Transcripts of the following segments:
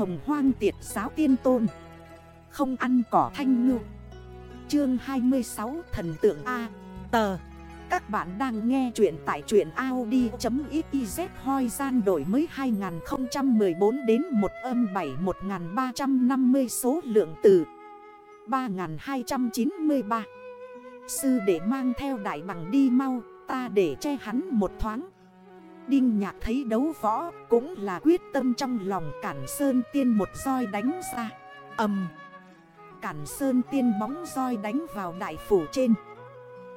hồng hoang tiệt giáo tiên tôn. Không ăn cỏ thanh ngư. Chương 26 Thần tượng A. Tờ Các bạn đang nghe chuyện tại chuyện Audi.xyz hoi gian đổi mới 2014 đến 1 âm 7 1350 số lượng từ 3293 Sư để mang theo đại bằng đi mau, Ta để che hắn một thoáng. Đinh nhạc thấy đấu võ Cũng là quyết tâm trong lòng Cản Sơn Tiên một roi đánh ra. Âm Cản Sơn Tiên bóng roi đánh vào đại phủ trên.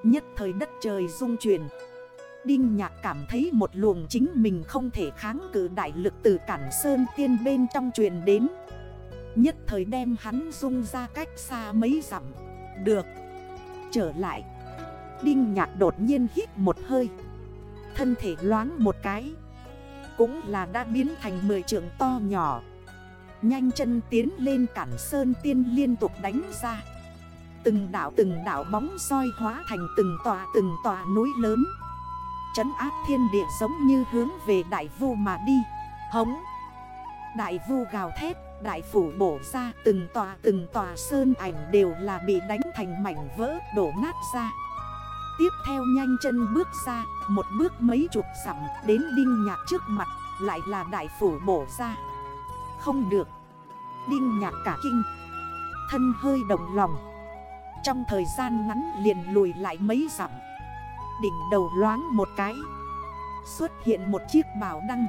Nhất thời đất trời rung chuyển. Đinh nhạc cảm thấy một luồng chính mình không thể kháng cự đại lực từ Cản Sơn Tiên bên trong truyền đến. Nhất thời đem hắn rung ra cách xa mấy dặm. Được. Trở lại. Đinh nhạc đột nhiên hít một hơi. Thân thể loáng một cái. Cũng là đã biến thành 10 trượng to nhỏ. Nhanh chân tiến lên cản sơn tiên liên tục đánh ra. Từng đảo từng đảo bóng soi hóa thành từng tòa từng tòa núi lớn. Chấn áp thiên địa giống như hướng về đại vu mà đi. Hống! Đại vu gào thét, Đại phủ bổ ra, từng tòa từng tòa sơn ảnh đều là bị đánh thành mảnh vỡ đổ nát ra. Tiếp theo nhanh chân bước ra, Một bước mấy chục sẵm đến đinh nhạc trước mặt, Lại là đại phủ bổ ra. Không được. Đinh nhạc cả kinh. Thân hơi động lòng. Trong thời gian ngắn liền lùi lại mấy dặm. Đỉnh đầu loáng một cái. Xuất hiện một chiếc bảo đăng.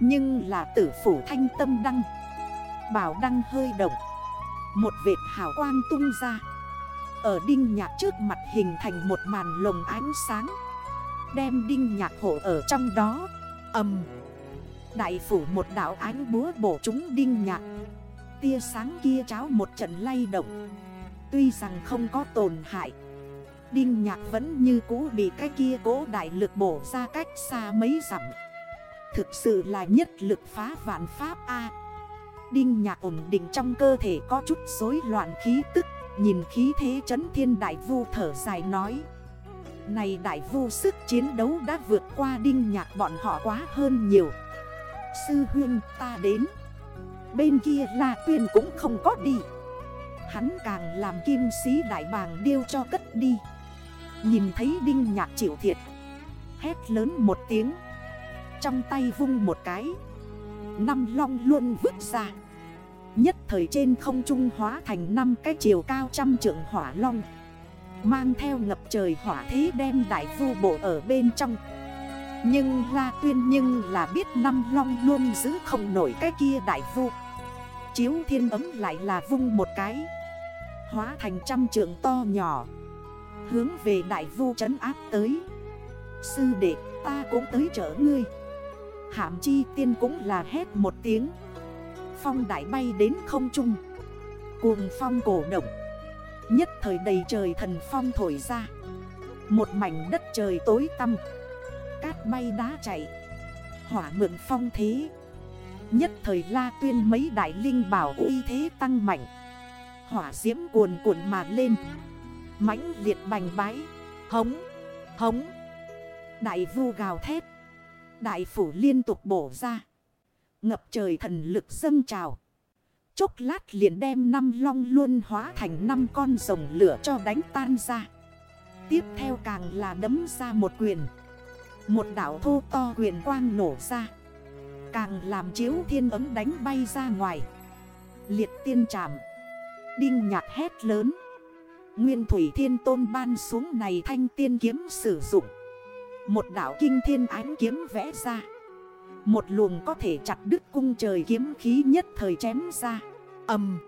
Nhưng là tử phủ thanh tâm đăng. Bảo đăng hơi động. Một vệt hào quang tung ra ở đinh nhạc trước mặt hình thành một màn lồng ánh sáng. Đem đinh nhạc hộ ở trong đó. Âm Đại phủ một đảo ánh búa bổ chúng đinh nhạc. Tia sáng kia cháo một trận lay động. Tuy rằng không có tổn hại, Đinh nhạc vẫn như cũ bị cái kia cố đại lực bổ ra cách xa mấy dặm. Thực sự là nhất lực phá vạn pháp A. Đinh nhạc ổn định trong cơ thể có chút rối loạn khí tức. Nhìn khí thế chấn thiên đại vu thở dài nói. Này đại vu sức chiến đấu đã vượt qua đinh nhạc bọn họ quá hơn nhiều. Sư huyên ta đến. Bên kia là tuyên cũng không có đi. Hắn càng làm kim sĩ đại bàng điêu cho cất đi. Nhìn thấy đinh nhạc chịu thiệt. Hét lớn một tiếng. Trong tay vung một cái. Năm long luôn vứt ra. Nhất thời trên không trung hóa thành năm cái chiều cao trăm trượng hỏa long, Mang theo ngập trời hỏa thế đem đại vu bộ ở bên trong. Nhưng La Tuyên nhưng là biết năm long luôn giữ không nổi cái kia đại vu. Chiếu thiên ấm lại là vung một cái, Hóa thành trăm trượng to nhỏ, Hướng về đại vu trấn áp tới. Sư đệ, ta cũng tới chở ngươi. Hạm chi tiên cũng là hét một tiếng phong đại bay đến không trung. Cuồng phong cổ động. Nhất thời đầy trời thần phong thổi ra. Một mảnh đất trời tối tăm. Cát bay đá chạy. Hỏa mượn phong thế. Nhất thời la tuyên mấy đại linh bảo uy thế tăng mạnh. Hỏa diễm cuồn cuộn mà lên. Mãnh liệt bành bái. Hống Hống. Đại vu gào thét. Đại phủ liên tục bổ ra. Ngập trời thần lực dâng trào. Chốc lát liền đem năm long luôn hóa thành năm con rồng lửa cho đánh tan ra. Tiếp theo càng là đấm ra một quyền. Một đảo thô to quyền quang nổ ra. Càng làm chiếu thiên ấm đánh bay ra ngoài. Liệt tiên trảm. Đinh nhạc hét lớn. Nguyên thủy thiên tôn ban xuống này thanh tiên kiếm sử dụng. Một đảo kinh thiên ánh kiếm vẽ ra. Một luồng có thể chặt đứt cung trời kiếm khí nhất thời chém ra. Âm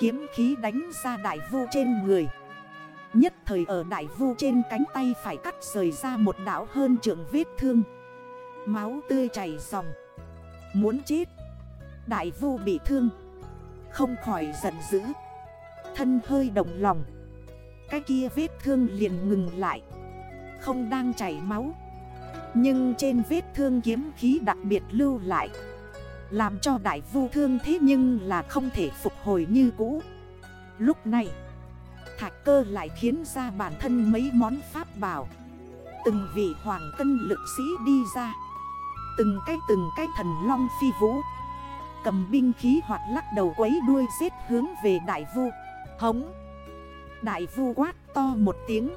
Kiếm khí đánh ra đại vu trên người. Nhất thời ở đại vu trên cánh tay phải cắt rời ra một đảo hơn trượng vết thương. Máu tươi chảy dòng. Muốn chết. Đại vu bị thương. Không khỏi giận dữ. Thân hơi động lòng. Cái kia vết thương liền ngừng lại. Không đang chảy máu nhưng trên vết thương kiếm khí đặc biệt lưu lại. Làm cho đại vu thương thế nhưng là không thể phục hồi như cũ. Lúc này, Thạch cơ lại khiến ra bản thân mấy món pháp bảo. Từng vị hoàng cân lực sĩ đi ra. Từng cái từng cái thần long phi vũ. Cầm binh khí hoặc lắc đầu quấy đuôi giết hướng về đại vu. Hống! Đại vu quát to một tiếng.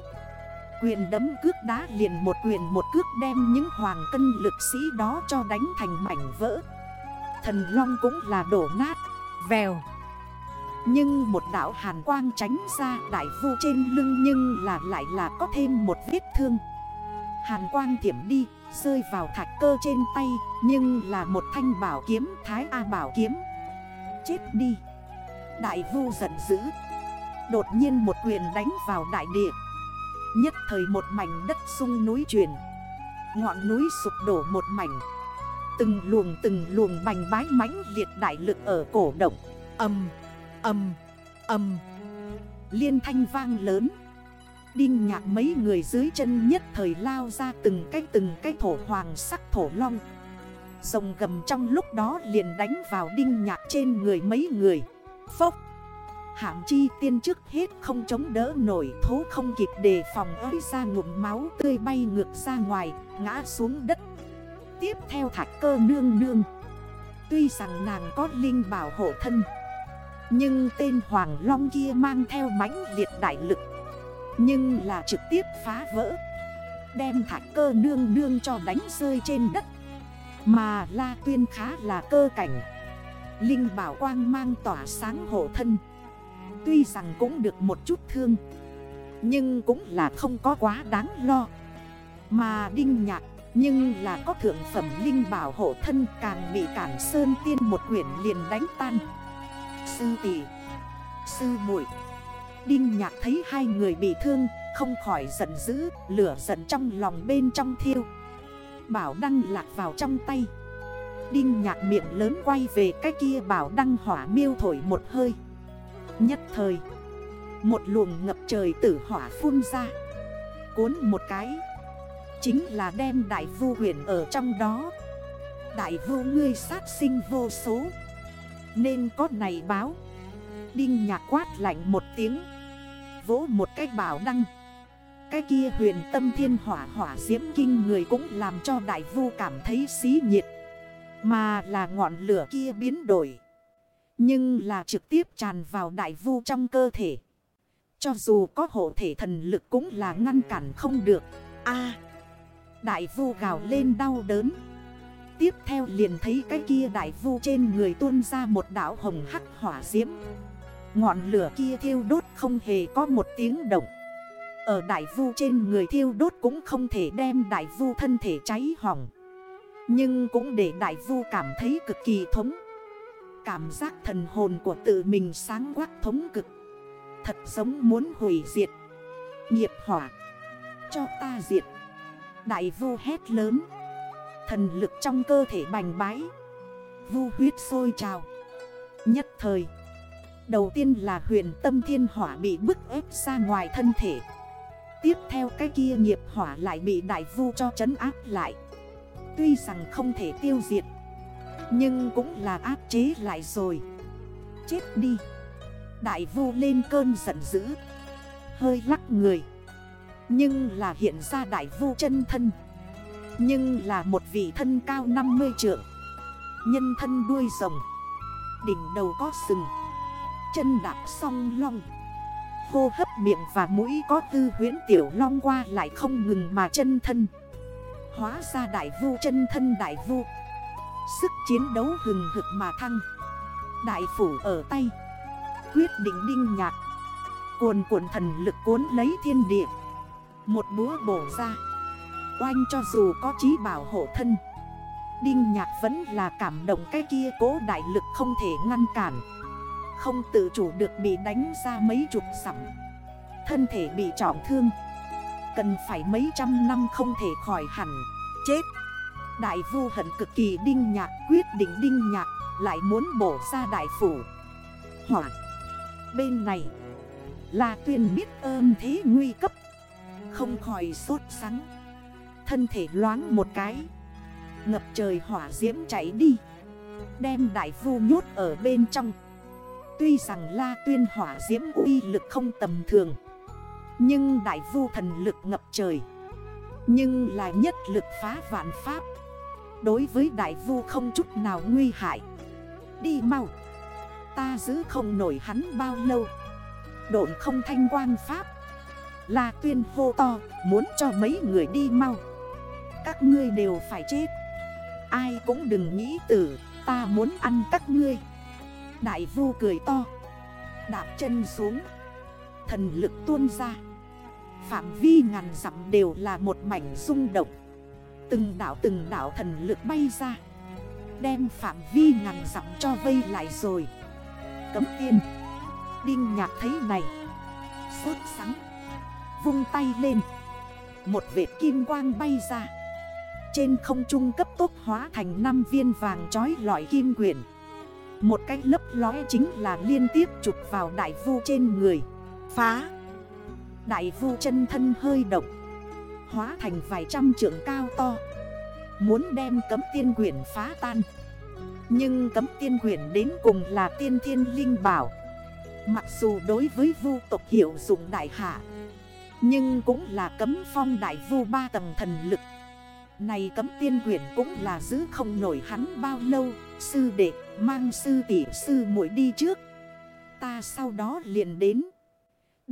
Quyền đấm cước đá liền một quyền một cước đem những hoàng cân lực sĩ đó cho đánh thành mảnh vỡ. Thần long cũng là đổ nát, Vèo. Nhưng một đảo hàn quang tránh ra đại vu trên lưng Nhưng là lại là có thêm một vết thương. Hàn quang thiểm đi, Rơi vào thạch cơ trên tay, Nhưng là một thanh bảo kiếm, Thái A bảo kiếm. Chết đi. Đại vu giận dữ. Đột nhiên một quyền đánh vào đại địa. Nhất thời một mảnh đất sung núi chuyển. Ngọn núi sụp đổ một mảnh. Từng luồng từng luồng bành bái mãnh liệt đại lực ở cổ động. Âm, âm, âm. Liên thanh vang lớn. Đinh nhạc mấy người dưới chân nhất thời lao ra từng cái từng cái thổ hoàng sắc thổ long. Rồng gầm trong lúc đó liền đánh vào đinh nhạc trên người mấy người. Phốc. Hạm chi tiên trước hết không chống đỡ nổi, thố không kịp đề phòng ới ra ngụm máu tươi bay ngược ra ngoài, ngã xuống đất. Tiếp theo thạch cơ nương nương. Tuy rằng nàng có linh bảo hộ thân, Nhưng tên Hoàng Long kia mang theo mãnh liệt đại lực. Nhưng là trực tiếp phá vỡ, Đem thạch cơ nương nương cho đánh rơi trên đất. Mà La Tuyên khá là cơ cảnh, Linh bảo quang mang tỏa sáng hộ thân. Tuy rằng cũng được một chút thương, Nhưng cũng là không có quá đáng lo. Mà Đinh Nhạc, Nhưng là có thượng phẩm Linh bảo hộ thân Càng bị cản sơn tiên một quyển liền đánh tan. Sư tỷ, Sư muội. Đinh Nhạc thấy hai người bị thương, Không khỏi giận dữ, Lửa giận trong lòng bên trong thiêu. Bảo đăng lạc vào trong tay. Đinh nhạc miệng lớn quay về cái kia bảo đăng hỏa miêu thổi một hơi. Nhất thời, Một luồng ngập trời tử hỏa phun ra. Cuốn một cái, Chính là đem đại vu huyền ở trong đó. Đại vu ngươi sát sinh vô số, Nên có này báo. Đinh nhạc quát lạnh một tiếng, Vỗ một cái bảo đăng. Cái kia huyền tâm thiên hỏa hỏa diễm kinh người cũng làm cho đại vu cảm thấy xí nhiệt. Mà là ngọn lửa kia biến đổi nhưng là trực tiếp tràn vào đại vu trong cơ thể. Cho dù có hộ thể thần lực cũng là ngăn cản không được. a, Đại vu gào lên đau đớn. Tiếp theo liền thấy cái kia đại vu trên người tuôn ra một đảo hồng hắc hỏa diễm. Ngọn lửa kia thiêu đốt không hề có một tiếng động. Ở đại vu trên người thiêu đốt cũng không thể đem đại vu thân thể cháy hỏng. Nhưng cũng để đại vu cảm thấy cực kỳ thống. Cảm giác thần hồn của tự mình sáng quắc thống cực. Thật giống muốn hủy diệt, Nghiệp hỏa, Cho ta diệt. Đại vu hét lớn, Thần lực trong cơ thể bành bái, Vu huyết sôi trào. Nhất thời, Đầu tiên là huyền tâm thiên hỏa bị bức ép ra ngoài thân thể. Tiếp theo cái kia nghiệp hỏa lại bị đại vu cho trấn áp lại. Tuy rằng không thể tiêu diệt nhưng cũng là áp chế lại rồi. Chết đi. Đại vu lên cơn giận dữ. Hơi lắc người. Nhưng là hiện ra đại vu chân thân. Nhưng là một vị thân cao 50 trượng. Nhân thân đuôi rồng. Đỉnh đầu có sừng. Chân đạp song long. Hô hấp miệng và mũi có tư huyến tiểu long qua lại không ngừng mà chân thân. Hóa ra đại vu chân thân đại vu Sức chiến đấu hừng hực mà thăng. Đại phủ ở tay. Quyết định đinh nhạt Cuồn cuộn thần lực cuốn lấy thiên địa. Một búa bổ ra. Oanh cho dù có trí bảo hộ thân. Đinh nhạc vẫn là cảm động cái kia cố đại lực không thể ngăn cản. Không tự chủ được bị đánh ra mấy chục sẵm Thân thể bị trọng thương. Cần phải mấy trăm năm không thể khỏi hẳn. Chết. Đại vu hận cực kỳ đinh nhạc, quyết định đinh nhạc, Lại muốn bổ ra đại phủ. Hỏa. Bên này Là tuyên biết ơn thế nguy cấp. Không khỏi sốt sắng. Thân thể loáng một cái. Ngập trời hỏa diễm chạy đi. Đem đại vu nhốt ở bên trong. Tuy rằng la tuyên hỏa diễm uy lực không tầm thường. Nhưng đại vu thần lực ngập trời. Nhưng là nhất lực phá vạn pháp. Đối với đại vu không chút nào nguy hại. Đi mau. Ta giữ không nổi hắn bao lâu. Độn không thanh quang pháp. Là tuyên hô to, Muốn cho mấy người đi mau. Các ngươi đều phải chết. Ai cũng đừng nghĩ tử, Ta muốn ăn các ngươi. Đại vu cười to. Đạp chân xuống. Thần lực tuôn ra. Phạm vi ngàn dặm đều là một mảnh rung động. Từng đảo từng đảo thần lực bay ra, Đem phạm vi ngàn dặm cho vây lại rồi. Cấm tiên Đinh nhạc thấy này. Sốt sắng. Vung tay lên. Một vệt kim quang bay ra. Trên không trung cấp tốc hóa thành 5 viên vàng trói lọi kim quyển. Một cái lấp lóe chính là liên tiếp chụp vào đại vu trên người. Phá. Đại vu chân thân hơi động. Hóa thành vài trăm trượng cao to. Muốn đem cấm tiên quyển phá tan. Nhưng cấm tiên quyển đến cùng là tiên thiên linh bảo. Mặc dù đối với vu tộc hiệu dụng đại hạ, Nhưng cũng là cấm phong đại vu ba tầng thần lực. Này cấm tiên quyển cũng là giữ không nổi hắn bao lâu, Sư đệ, mang sư tỷ, sư muội đi trước. Ta sau đó liền đến.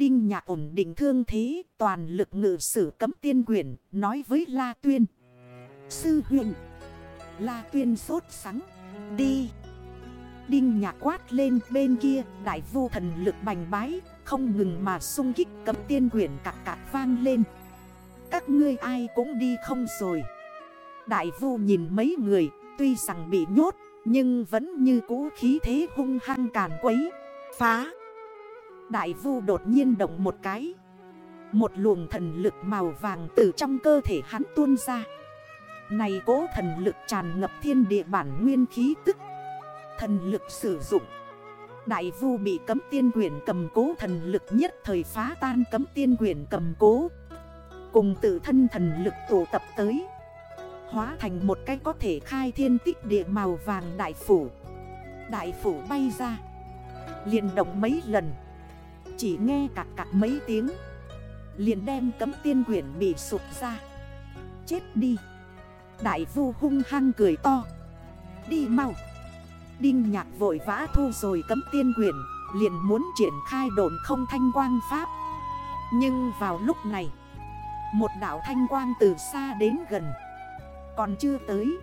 Đinh nhạc ổn định thương thế, toàn lực ngự sử cấm tiên quyển, nói với La Tuyên. Sư huyện. La Tuyên sốt sắng. Đi. Đinh nhạc quát lên bên kia, đại vô thần lực bành bái, không ngừng mà sung kích cấm tiên quyển cạc cạc vang lên. Các ngươi ai cũng đi không rồi. Đại vô nhìn mấy người, tuy rằng bị nhốt, nhưng vẫn như cũ khí thế hung hăng càn quấy. Phá. Đại vu đột nhiên động một cái. Một luồng thần lực màu vàng từ trong cơ thể hắn tuôn ra. Này cố thần lực tràn ngập thiên địa bản nguyên khí tức. Thần lực sử dụng. Đại vu bị cấm tiên quyển cầm cố, thần lực nhất thời phá tan cấm tiên quyển cầm cố. Cùng tự thân thần lực tụ tập tới. Hóa thành một cái có thể khai thiên tích địa màu vàng đại phủ. Đại phủ bay ra. Liền động mấy lần chỉ nghe cạc cạc mấy tiếng. Liền đem cấm tiên quyển bị sụp ra. Chết đi. Đại vu hung hăng cười to. Đi mau. Đinh nhạc vội vã thu rồi cấm tiên quyển, Liền muốn triển khai đồn không thanh quang pháp. Nhưng vào lúc này, Một đảo thanh quang từ xa đến gần. Còn chưa tới,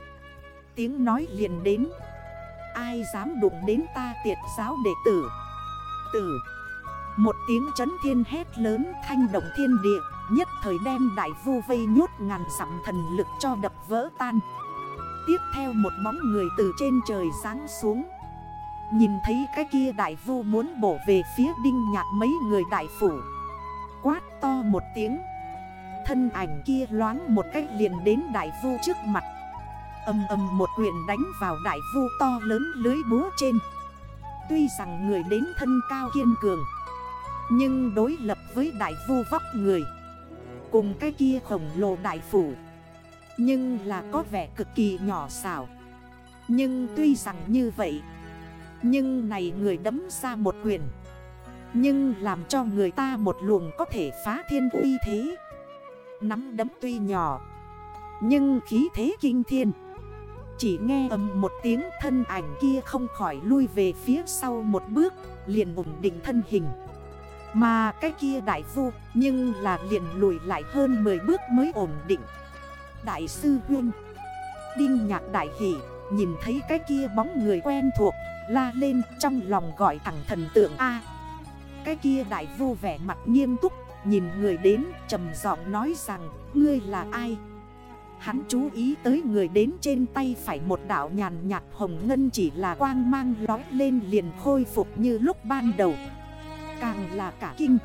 Tiếng nói liền đến. Ai dám đụng đến ta tiệt giáo đệ tử? Tử một tiếng chấn thiên hét lớn thanh động thiên địa, Nhất thời đem đại vu vây nhốt ngàn sẵm thần lực cho đập vỡ tan. Tiếp theo một bóng người từ trên trời sáng xuống. Nhìn thấy cái kia đại vu muốn bổ về phía đinh nhạc mấy người đại phủ. Quát to một tiếng. Thân ảnh kia loáng một cách liền đến đại vu trước mặt. Âm âm một quyền đánh vào đại vu to lớn lưới búa trên. Tuy rằng người đến thân cao kiên cường nhưng đối lập với đại vu vóc người. Cùng cái kia khổng lồ đại phủ. Nhưng là có vẻ cực kỳ nhỏ xảo. Nhưng tuy rằng như vậy, Nhưng này người đấm ra một quyền. Nhưng làm cho người ta một luồng có thể phá thiên uy thế. Nắm đấm tuy nhỏ, Nhưng khí thế kinh thiên. Chỉ nghe ầm một tiếng thân ảnh kia không khỏi lui về phía sau một bước, Liền ổn định thân hình mà cái kia đại vu nhưng là liền lùi lại hơn 10 bước mới ổn định. Đại sư Huyên, Đinh nhạc đại hỷ, nhìn thấy cái kia bóng người quen thuộc, La lên trong lòng gọi thẳng thần tượng A. Cái kia đại vu vẻ mặt nghiêm túc, Nhìn người đến, trầm giọng nói rằng, Ngươi là ai? Hắn chú ý tới người đến trên tay phải một đảo nhàn nhạt hồng ngân chỉ là quang mang lói lên liền khôi phục như lúc ban đầu. Càng là cả kinh.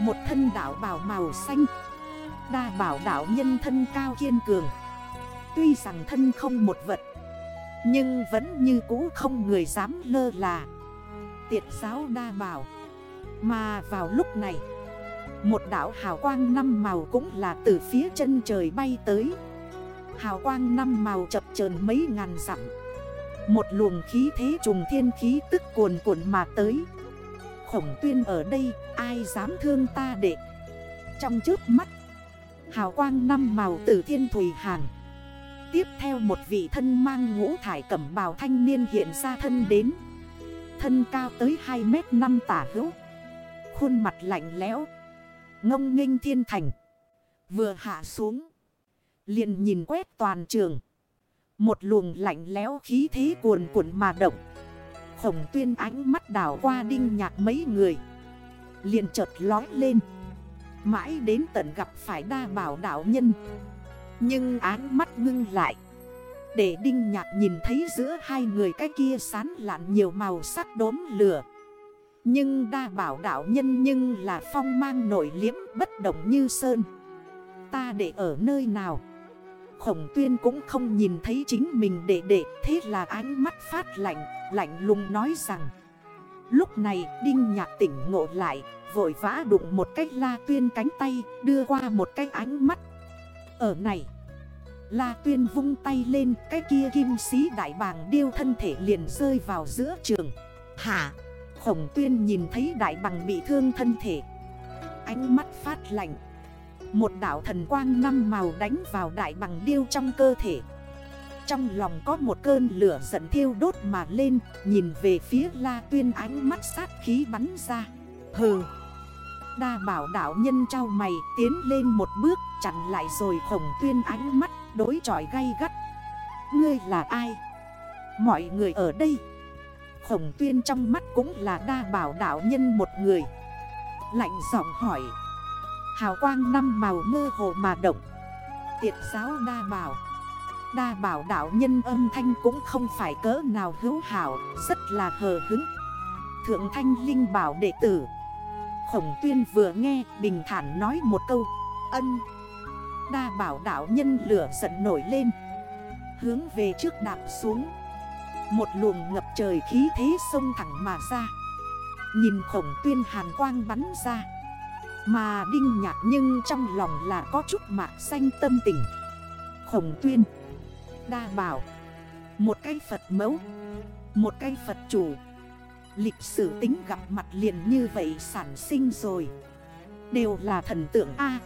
Một thân đảo bảo màu xanh, Đa bảo đảo nhân thân cao kiên cường. Tuy rằng thân không một vật, Nhưng vẫn như cũ không người dám lơ là. Tiệt giáo đa bảo, Mà vào lúc này, Một đảo hào quang năm màu cũng là từ phía chân trời bay tới. Hào quang năm màu chập chờn mấy ngàn dặm. Một luồng khí thế trùng thiên khí tức cuồn cuộn mà tới khổng tuyên ở đây, Ai dám thương ta đệ? Trong trước mắt, Hào quang năm màu tử thiên thủy hàng Tiếp theo một vị thân mang ngũ thải cẩm bào thanh niên hiện ra thân đến. Thân cao tới 2 mét 5 tả hữu. Khuôn mặt lạnh lẽo. Ngông nghênh thiên thành. Vừa hạ xuống, liền nhìn quét toàn trường. Một luồng lạnh lẽo khí thế cuồn cuộn mà động. Khổng tuyên ánh mắt đảo qua đinh nhạc mấy người. Liền chợt lói lên. Mãi đến tận gặp phải đa bảo đảo nhân. Nhưng áng mắt ngưng lại. Để đinh nhạc nhìn thấy giữa hai người cái kia sán lạn nhiều màu sắc đốm lửa. Nhưng đa bảo đảo nhân nhưng là phong mang nổi liếm bất động như sơn. Ta để ở nơi nào? Khổng tuyên cũng không nhìn thấy chính mình để để. Thế là ánh mắt phát lạnh. Lạnh lùng nói rằng Lúc này Đinh Nhạc tỉnh ngộ lại Vội vã đụng một cách la tuyên cánh tay Đưa qua một cái ánh mắt. Ở này La tuyên vung tay lên Cái kia kim sĩ đại bàng điêu thân thể liền rơi vào giữa trường. Hả? Khổng tuyên nhìn thấy đại bằng bị thương thân thể. Ánh mắt phát lạnh. Một đảo thần quang năm màu đánh vào đại bằng điêu trong cơ thể trong lòng có một cơn lửa giận thiêu đốt mà lên, Nhìn về phía la tuyên ánh mắt sát khí bắn ra. Hừ! Đa bảo đảo nhân trao mày tiến lên một bước, chặn lại rồi khổng tuyên ánh mắt đối chọi gay gắt. Ngươi là ai? Mọi người ở đây. Khổng tuyên trong mắt cũng là đa bảo đảo nhân một người. Lạnh giọng hỏi. Hào quang năm màu mơ hồ mà động. Tiệt giáo đa bảo. Đa bảo đảo nhân âm thanh cũng không phải cỡ nào hữu hảo, Rất là hờ hứng. Thượng thanh linh bảo đệ tử. Khổng tuyên vừa nghe, bình thản nói một câu. Ân. Đa bảo đảo nhân lửa giận nổi lên. Hướng về trước đạp xuống. Một luồng ngập trời khí thế sông thẳng mà ra. Nhìn khổng tuyên hàn quang bắn ra. Mà đinh nhạc nhưng trong lòng là có chút mạc xanh tâm tình. Khổng tuyên. Đa bảo. Một cái Phật mẫu. Một cái Phật chủ. Lịch sử tính gặp mặt liền như vậy sản sinh rồi. Đều là thần tượng A.